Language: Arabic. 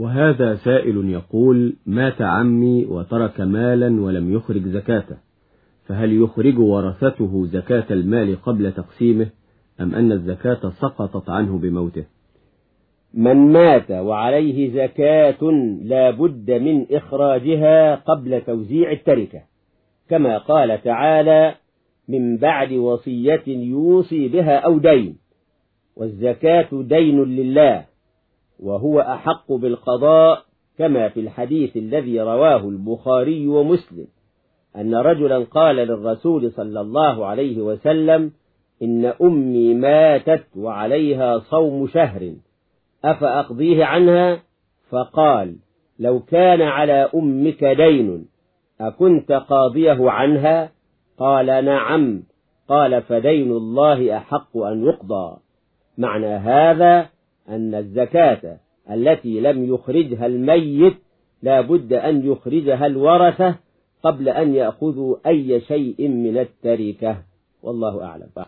وهذا سائل يقول مات عمي وترك مالا ولم يخرج زكاته فهل يخرج ورثته زكاة المال قبل تقسيمه أم أن الزكاة سقطت عنه بموته؟ من مات وعليه زكاة لا بد من إخراجها قبل توزيع التركة كما قال تعالى من بعد وصية يوصي بها أو دين والزكاة دين لله وهو أحق بالقضاء كما في الحديث الذي رواه البخاري ومسلم أن رجلا قال للرسول صلى الله عليه وسلم إن أمي ماتت وعليها صوم شهر أفأقضيه عنها؟ فقال لو كان على أمك دين أكنت قاضيه عنها؟ قال نعم. قال فدين الله أحق أن يقضى. معنى هذا أن الزكاة التي لم يخرجها الميت لا بد أن يخرجها الورثة قبل أن يأخذوا أي شيء من التركة. والله أعلم.